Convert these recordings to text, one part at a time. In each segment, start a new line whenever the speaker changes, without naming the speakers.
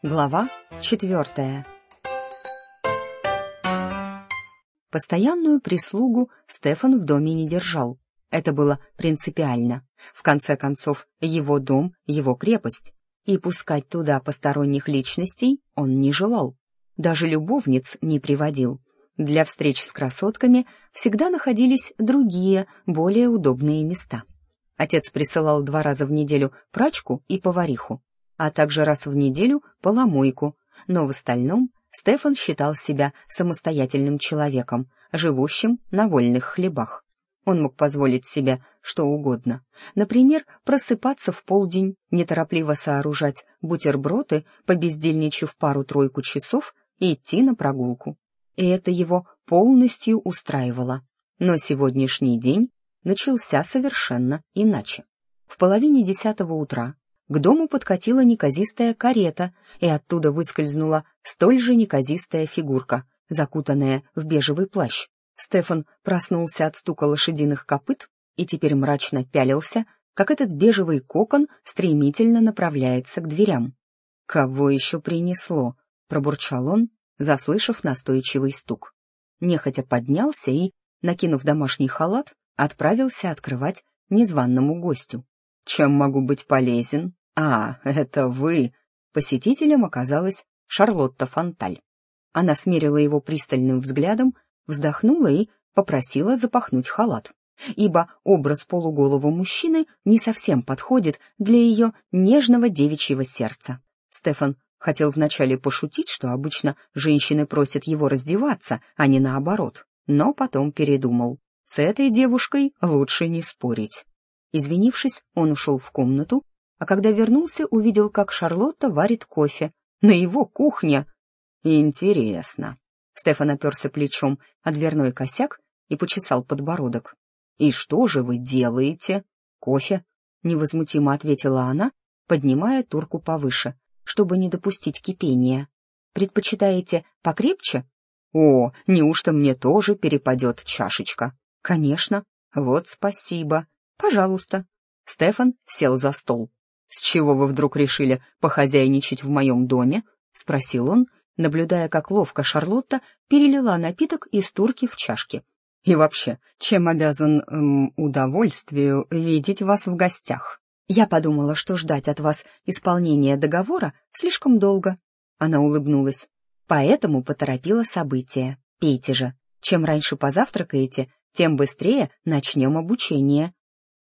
Глава четвертая Постоянную прислугу Стефан в доме не держал. Это было принципиально. В конце концов, его дом — его крепость. И пускать туда посторонних личностей он не желал. Даже любовниц не приводил. Для встреч с красотками всегда находились другие, более удобные места. Отец присылал два раза в неделю прачку и повариху, а также раз в неделю поломойку, но в остальном Стефан считал себя самостоятельным человеком, живущим на вольных хлебах. Он мог позволить себе что угодно. Например, просыпаться в полдень, неторопливо сооружать бутерброды, побездельничав пару-тройку часов и идти на прогулку. И это его полностью устраивало. Но сегодняшний день начался совершенно иначе. В половине десятого утра к дому подкатила неказистая карета, и оттуда выскользнула столь же неказистая фигурка, закутанная в бежевый плащ. Стефан проснулся от стука лошадиных копыт и теперь мрачно пялился, как этот бежевый кокон стремительно направляется к дверям. «Кого еще принесло?» — пробурчал он, заслышав настойчивый стук. Нехотя поднялся и, накинув домашний халат, отправился открывать незваному гостю. «Чем могу быть полезен?» «А, это вы!» Посетителем оказалась Шарлотта Фонталь. Она смерила его пристальным взглядом, вздохнула и попросила запахнуть халат, ибо образ полуголого мужчины не совсем подходит для ее нежного девичьего сердца. Стефан хотел вначале пошутить, что обычно женщины просят его раздеваться, а не наоборот, но потом передумал. С этой девушкой лучше не спорить. Извинившись, он ушел в комнату, а когда вернулся, увидел, как Шарлотта варит кофе. На его кухне. Интересно. Стефан оперся плечом о дверной косяк и почесал подбородок. «И что же вы делаете?» «Кофе», — невозмутимо ответила она, поднимая турку повыше, чтобы не допустить кипения. «Предпочитаете покрепче?» «О, неужто мне тоже перепадет чашечка?» «Конечно. Вот спасибо. Пожалуйста». Стефан сел за стол. «С чего вы вдруг решили похозяйничать в моем доме?» — спросил он, наблюдая, как ловко Шарлотта перелила напиток из турки в чашки. «И вообще, чем обязан эм, удовольствию видеть вас в гостях?» «Я подумала, что ждать от вас исполнения договора слишком долго». Она улыбнулась. «Поэтому поторопила события. Пейте же. Чем раньше позавтракаете, тем быстрее начнем обучение».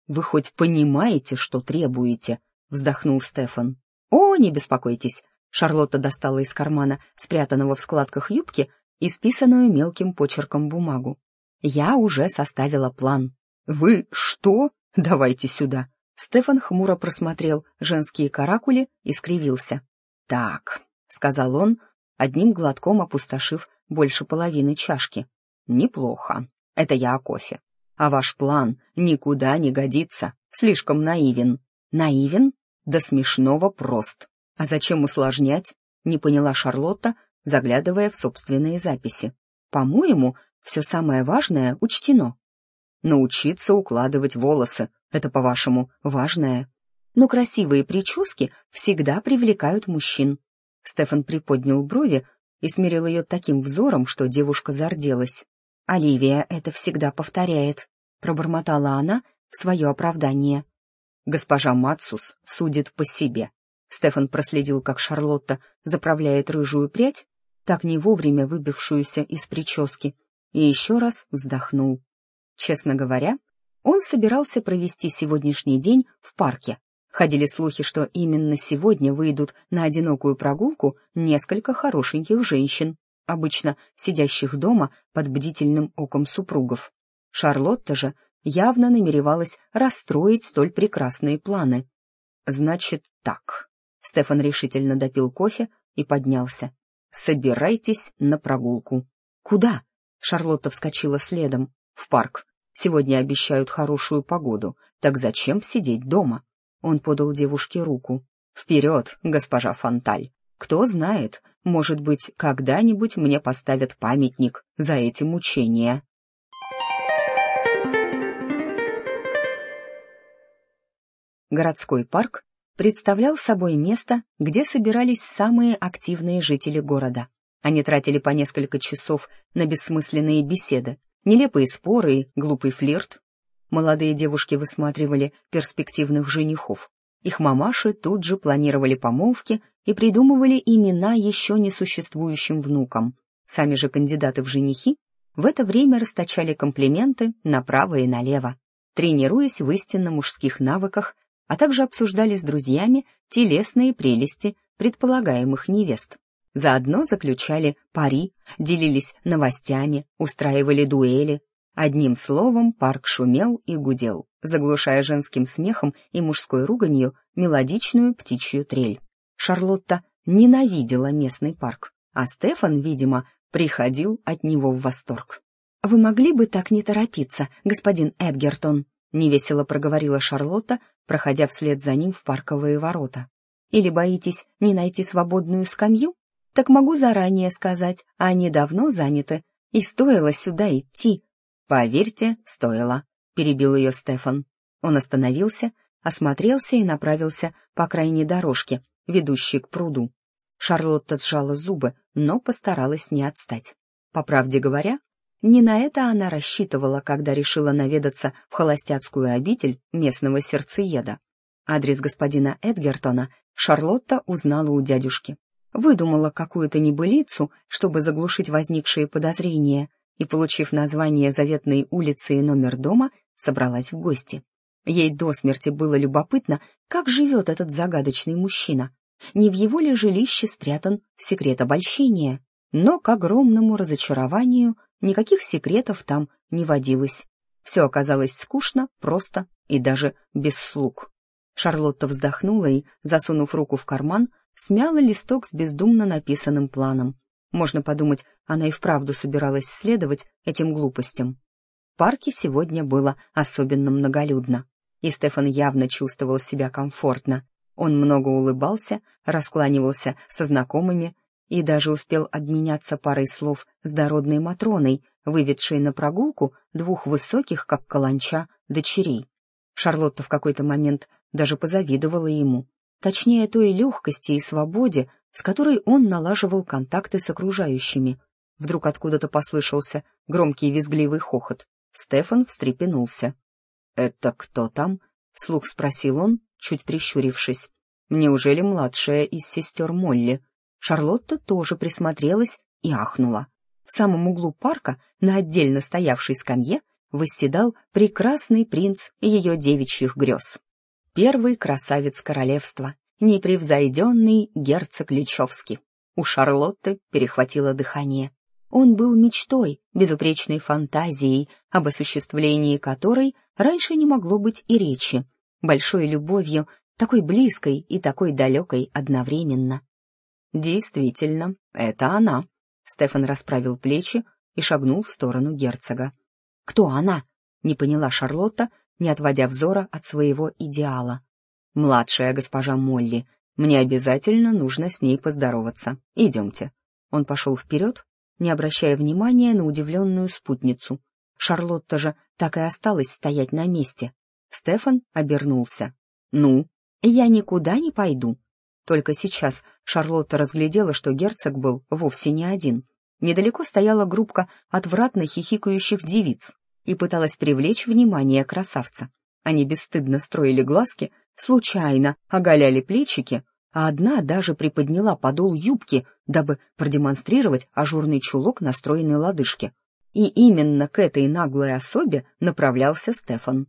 «Вы хоть понимаете, что требуете?» — вздохнул Стефан. «О, не беспокойтесь!» Шарлотта достала из кармана, спрятанного в складках юбки, исписанную мелким почерком бумагу. «Я уже составила план». «Вы что? Давайте сюда!» Стефан хмуро просмотрел женские каракули и скривился. «Так», — сказал он, одним глотком опустошив больше половины чашки. «Неплохо. Это я о кофе. А ваш план никуда не годится, слишком наивен. Наивен? До смешного прост. А зачем усложнять? Не поняла Шарлотта, заглядывая в собственные записи. По-моему, все самое важное учтено. Научиться укладывать волосы — это, по-вашему, важное. Но красивые прически всегда привлекают мужчин. Стефан приподнял брови и смирил ее таким взором, что девушка зарделась. «Оливия это всегда повторяет», — пробормотала она в свое оправдание. «Госпожа Мацус судит по себе». Стефан проследил, как Шарлотта заправляет рыжую прядь, так не вовремя выбившуюся из прически, и еще раз вздохнул. Честно говоря, он собирался провести сегодняшний день в парке. Ходили слухи, что именно сегодня выйдут на одинокую прогулку несколько хорошеньких женщин обычно сидящих дома под бдительным оком супругов. Шарлотта же явно намеревалась расстроить столь прекрасные планы. «Значит так». Стефан решительно допил кофе и поднялся. «Собирайтесь на прогулку». «Куда?» Шарлотта вскочила следом. «В парк. Сегодня обещают хорошую погоду, так зачем сидеть дома?» Он подал девушке руку. «Вперед, госпожа Фонталь!» Кто знает, может быть, когда-нибудь мне поставят памятник за эти мучения. Городской парк представлял собой место, где собирались самые активные жители города. Они тратили по несколько часов на бессмысленные беседы, нелепые споры и глупый флирт. Молодые девушки высматривали перспективных женихов. Их мамаши тут же планировали помолвки и придумывали имена еще несуществующим внукам. Сами же кандидаты в женихи в это время расточали комплименты направо и налево, тренируясь в истинно мужских навыках, а также обсуждали с друзьями телесные прелести предполагаемых невест. Заодно заключали пари, делились новостями, устраивали дуэли. Одним словом, парк шумел и гудел, заглушая женским смехом и мужской руганью мелодичную птичью трель. Шарлотта ненавидела местный парк, а Стефан, видимо, приходил от него в восторг. «Вы могли бы так не торопиться, господин Эдгертон?» — невесело проговорила Шарлотта, проходя вслед за ним в парковые ворота. «Или боитесь не найти свободную скамью? Так могу заранее сказать, они давно заняты, и стоило сюда идти». «Поверьте, стоило», — перебил ее Стефан. Он остановился, осмотрелся и направился по крайней дорожке, ведущей к пруду. Шарлотта сжала зубы, но постаралась не отстать. По правде говоря, не на это она рассчитывала, когда решила наведаться в холостяцкую обитель местного сердцееда. Адрес господина Эдгертона Шарлотта узнала у дядюшки. Выдумала какую-то небылицу, чтобы заглушить возникшие подозрения, и, получив название заветной улицы и номер дома, собралась в гости. Ей до смерти было любопытно, как живет этот загадочный мужчина. Не в его ли жилище спрятан секрет обольщения? Но, к огромному разочарованию, никаких секретов там не водилось. Все оказалось скучно, просто и даже без слуг. Шарлотта вздохнула и, засунув руку в карман, смяла листок с бездумно написанным планом. Можно подумать, она и вправду собиралась следовать этим глупостям. В парке сегодня было особенно многолюдно, и Стефан явно чувствовал себя комфортно. Он много улыбался, раскланивался со знакомыми и даже успел обменяться парой слов с дородной Матроной, выведшей на прогулку двух высоких, как каланча, дочерей. Шарлотта в какой-то момент даже позавидовала ему, точнее той легкости и свободе, с которой он налаживал контакты с окружающими. Вдруг откуда-то послышался громкий визгливый хохот. Стефан встрепенулся. «Это кто там?» — слух спросил он, чуть прищурившись. «Неужели младшая из сестер Молли?» Шарлотта тоже присмотрелась и ахнула. В самом углу парка, на отдельно стоявшей скамье, восседал прекрасный принц ее девичьих грез. Первый красавец королевства, непревзойденный герцог Личевский. У Шарлотты перехватило дыхание. Он был мечтой, безупречной фантазией, об осуществлении которой раньше не могло быть и речи, большой любовью, такой близкой и такой далекой одновременно. «Действительно, это она», — Стефан расправил плечи и шагнул в сторону герцога. «Кто она?» — не поняла Шарлотта, не отводя взора от своего идеала. «Младшая госпожа Молли. Мне обязательно нужно с ней поздороваться. Идемте». Он пошел вперед, не обращая внимания на удивленную спутницу. Шарлотта же так и осталась стоять на месте. Стефан обернулся. «Ну, я никуда не пойду». Только сейчас Шарлотта разглядела, что герцог был вовсе не один. Недалеко стояла группка отвратно хихикающих девиц и пыталась привлечь внимание красавца. Они бесстыдно строили глазки, случайно оголяли плечики, а одна даже приподняла подол юбки, дабы продемонстрировать ажурный чулок на стройной лодыжке. И именно к этой наглой особе направлялся Стефан.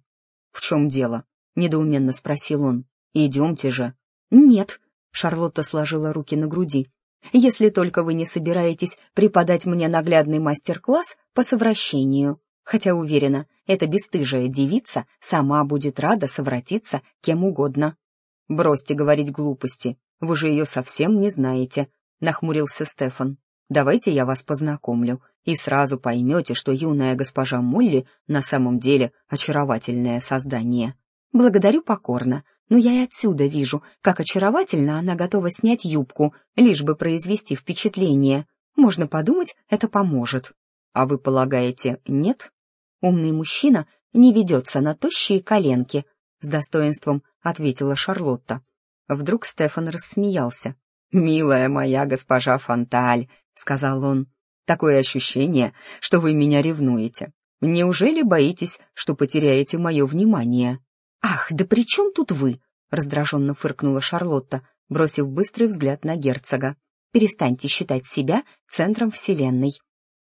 «В чем дело?» — недоуменно спросил он. «Идемте же». «Нет», — Шарлотта сложила руки на груди. «Если только вы не собираетесь преподать мне наглядный мастер-класс по совращению. Хотя, уверена, эта бесстыжая девица сама будет рада совратиться кем угодно». «Бросьте говорить глупости, вы же ее совсем не знаете», — нахмурился Стефан. «Давайте я вас познакомлю, и сразу поймете, что юная госпожа Молли на самом деле очаровательное создание. Благодарю покорно, но я и отсюда вижу, как очаровательно она готова снять юбку, лишь бы произвести впечатление. Можно подумать, это поможет. А вы полагаете, нет? Умный мужчина не ведется на тощие коленки, с достоинством ответила Шарлотта. Вдруг Стефан рассмеялся. «Милая моя госпожа Фонталь», — сказал он, — «такое ощущение, что вы меня ревнуете. Неужели боитесь, что потеряете мое внимание?» «Ах, да при чем тут вы?» — раздраженно фыркнула Шарлотта, бросив быстрый взгляд на герцога. «Перестаньте считать себя центром вселенной».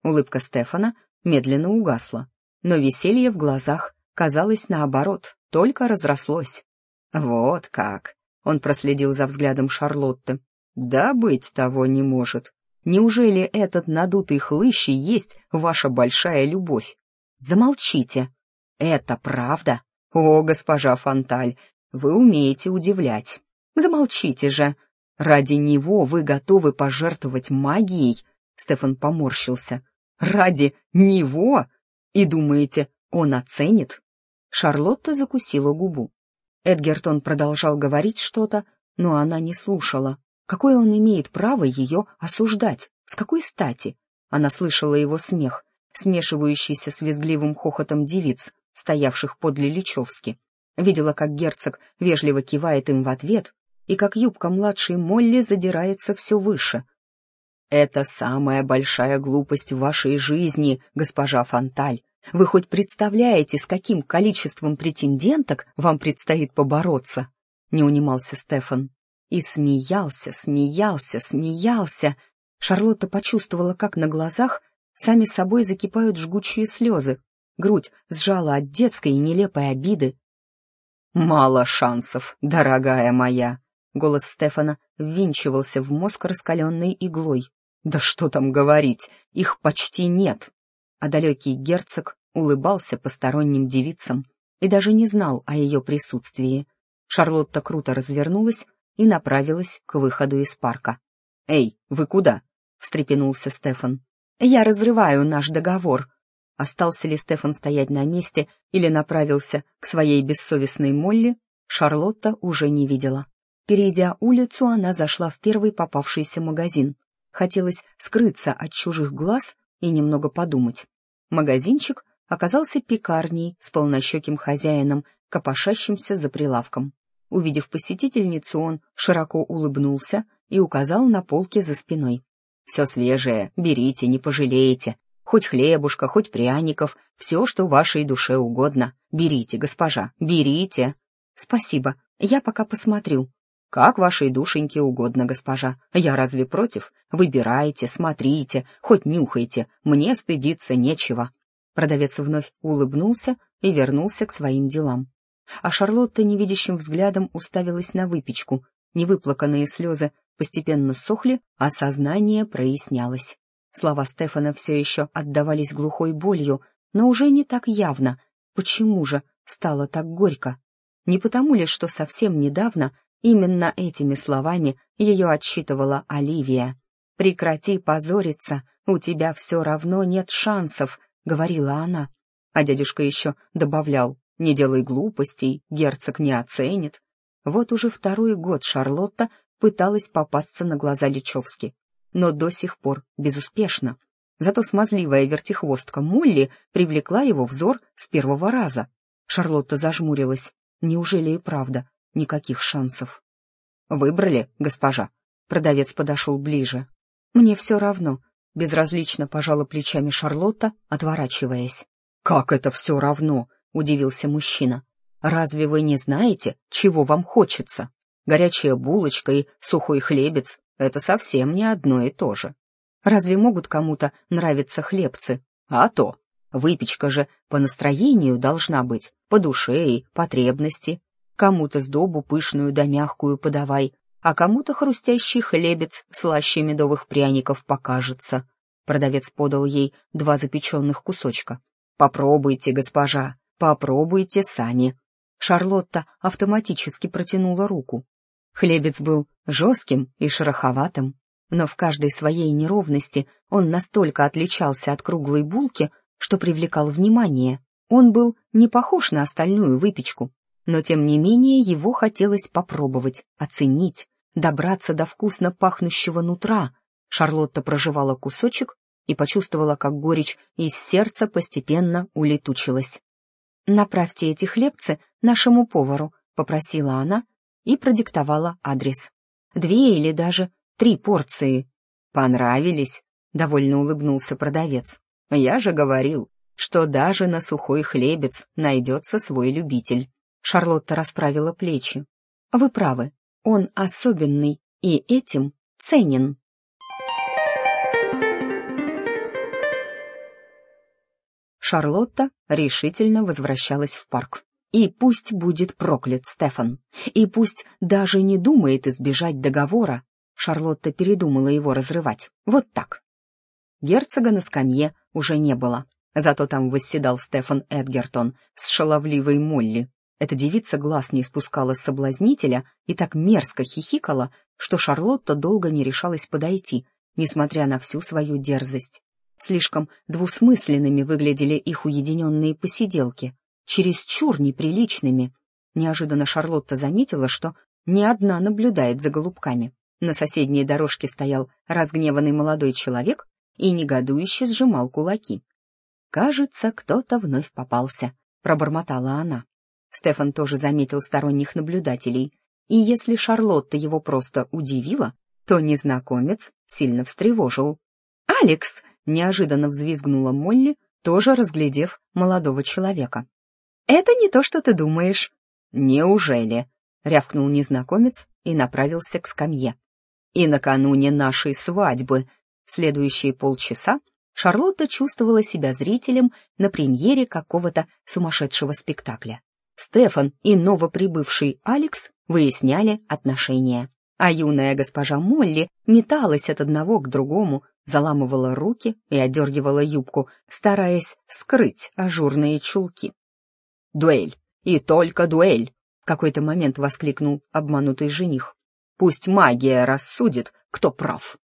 Улыбка Стефана медленно угасла, но веселье в глазах, казалось, наоборот, только разрослось. «Вот как!» — он проследил за взглядом Шарлотты. «Да быть того не может. Неужели этот надутый хлыщ и есть ваша большая любовь? Замолчите. Это правда? О, госпожа Фонталь, вы умеете удивлять. Замолчите же. Ради него вы готовы пожертвовать магией?» Стефан поморщился. «Ради него? И думаете, он оценит?» Шарлотта закусила губу. Эдгертон продолжал говорить что-то, но она не слушала. Какое он имеет право ее осуждать? С какой стати? Она слышала его смех, смешивающийся с визгливым хохотом девиц, стоявших подле Личевски. Видела, как герцог вежливо кивает им в ответ, и как юбка младшей Молли задирается все выше. «Это самая большая глупость в вашей жизни, госпожа Фонталь. Вы хоть представляете, с каким количеством претенденток вам предстоит побороться?» Не унимался Стефан. И смеялся, смеялся, смеялся. Шарлотта почувствовала, как на глазах сами собой закипают жгучие слезы. Грудь сжала от детской и нелепой обиды. «Мало шансов, дорогая моя!» Голос Стефана ввинчивался в мозг раскаленной иглой. «Да что там говорить, их почти нет!» а далекий герцог улыбался посторонним девицам и даже не знал о ее присутствии. Шарлотта круто развернулась и направилась к выходу из парка. «Эй, вы куда?» — встрепенулся Стефан. «Я разрываю наш договор». Остался ли Стефан стоять на месте или направился к своей бессовестной Молли, Шарлотта уже не видела. Перейдя улицу, она зашла в первый попавшийся магазин. Хотелось скрыться от чужих глаз и немного подумать. Магазинчик оказался пекарней с полнощеким хозяином, копошащимся за прилавком. Увидев посетительницу, он широко улыбнулся и указал на полки за спиной. «Все свежее, берите, не пожалеете. Хоть хлебушка, хоть пряников, все, что вашей душе угодно. Берите, госпожа, берите!» «Спасибо, я пока посмотрю», «Как вашей душеньке угодно, госпожа. Я разве против? Выбирайте, смотрите, хоть нюхайте. Мне стыдиться нечего». Продавец вновь улыбнулся и вернулся к своим делам. А Шарлотта невидящим взглядом уставилась на выпечку. Невыплаканные слезы постепенно сохли, а сознание прояснялось. Слова Стефана все еще отдавались глухой болью, но уже не так явно. Почему же стало так горько? Не потому ли, что совсем недавно Именно этими словами ее отчитывала Оливия. «Прекрати позориться, у тебя все равно нет шансов», — говорила она. А дядюшка еще добавлял, «Не делай глупостей, герцог не оценит». Вот уже второй год Шарлотта пыталась попасться на глаза Личевски, но до сих пор безуспешно. Зато смазливая вертихвостка Молли привлекла его взор с первого раза. Шарлотта зажмурилась. Неужели и правда? никаких шансов. «Выбрали, госпожа?» Продавец подошел ближе. «Мне все равно», — безразлично пожала плечами Шарлотта, отворачиваясь. «Как это все равно?» — удивился мужчина. «Разве вы не знаете, чего вам хочется? Горячая булочка и сухой хлебец — это совсем не одно и то же. Разве могут кому-то нравиться хлебцы? А то! Выпечка же по настроению должна быть, по душе и потребности. Кому-то сдобу пышную да мягкую подавай, а кому-то хрустящий хлебец слаще медовых пряников покажется. Продавец подал ей два запеченных кусочка. «Попробуйте, госпожа, попробуйте сами». Шарлотта автоматически протянула руку. Хлебец был жестким и шероховатым, но в каждой своей неровности он настолько отличался от круглой булки, что привлекал внимание. Он был не похож на остальную выпечку, но тем не менее его хотелось попробовать, оценить, добраться до вкусно пахнущего нутра. Шарлотта проживала кусочек и почувствовала, как горечь из сердца постепенно улетучилась. «Направьте эти хлебцы нашему повару», — попросила она, и продиктовала адрес. Две или даже три порции. «Понравились?» — довольно улыбнулся продавец. «Я же говорил, что даже на сухой хлебец найдется свой любитель». Шарлотта расправила плечи. «Вы правы, он особенный и этим ценен». Шарлотта решительно возвращалась в парк. И пусть будет проклят Стефан, и пусть даже не думает избежать договора, Шарлотта передумала его разрывать. Вот так. Герцога на скамье уже не было, зато там восседал Стефан Эдгертон с шаловливой Молли. Эта девица глаз не спускала с соблазнителя и так мерзко хихикала, что Шарлотта долго не решалась подойти, несмотря на всю свою дерзость. Слишком двусмысленными выглядели их уединенные посиделки, чересчур неприличными. Неожиданно Шарлотта заметила, что не одна наблюдает за голубками. На соседней дорожке стоял разгневанный молодой человек и негодующе сжимал кулаки. «Кажется, кто-то вновь попался», — пробормотала она. Стефан тоже заметил сторонних наблюдателей, и если Шарлотта его просто удивила, то незнакомец сильно встревожил. «Алекс!» неожиданно взвизгнула Молли, тоже разглядев молодого человека. «Это не то, что ты думаешь». «Неужели?» — рявкнул незнакомец и направился к скамье. «И накануне нашей свадьбы, следующие полчаса, Шарлотта чувствовала себя зрителем на премьере какого-то сумасшедшего спектакля. Стефан и новоприбывший Алекс выясняли отношения, а юная госпожа Молли металась от одного к другому, заламывала руки и одергивала юбку, стараясь скрыть ажурные чулки. «Дуэль! И только дуэль!» — в какой-то момент воскликнул обманутый жених. «Пусть магия рассудит, кто прав!»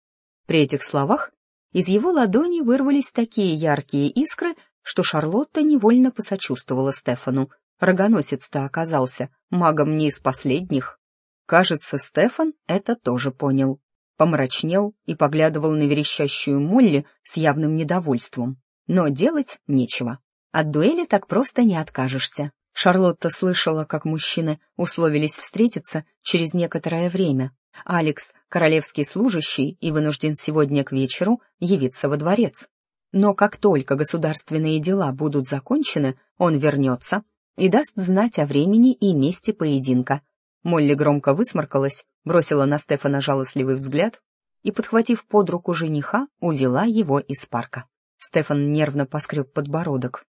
При этих словах из его ладони вырвались такие яркие искры, что Шарлотта невольно посочувствовала Стефану. Рогоносец-то оказался магом не из последних. Кажется, Стефан это тоже понял помрачнел и поглядывал на верещащую Молли с явным недовольством. Но делать нечего. От дуэли так просто не откажешься. Шарлотта слышала, как мужчины условились встретиться через некоторое время. Алекс — королевский служащий и вынужден сегодня к вечеру явиться во дворец. Но как только государственные дела будут закончены, он вернется и даст знать о времени и месте поединка. Молли громко высморкалась бросила на Стефана жалостливый взгляд и, подхватив под руку жениха, увела его из парка. Стефан нервно поскреб подбородок.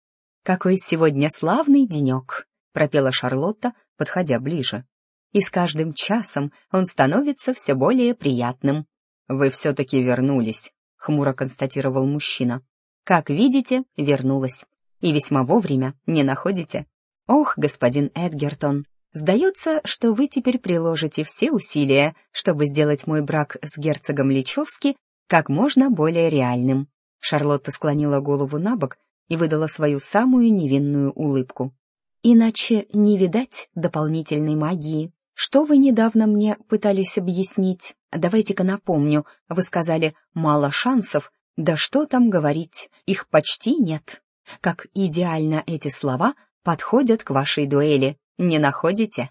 «Какой сегодня славный денек!» — пропела Шарлотта, подходя ближе. «И с каждым часом он становится все более приятным». «Вы все-таки вернулись», — хмуро констатировал мужчина. «Как видите, вернулась. И весьма вовремя, не находите?» «Ох, господин Эдгертон, Сдается, что вы теперь приложите все усилия, чтобы сделать мой брак с герцогом Личевски как можно более реальным. Шарлотта склонила голову на бок и выдала свою самую невинную улыбку. Иначе не видать дополнительной магии. Что вы недавно мне пытались объяснить? Давайте-ка напомню, вы сказали «мало шансов», да что там говорить, их почти нет. Как идеально эти слова подходят к вашей дуэли. Не находите?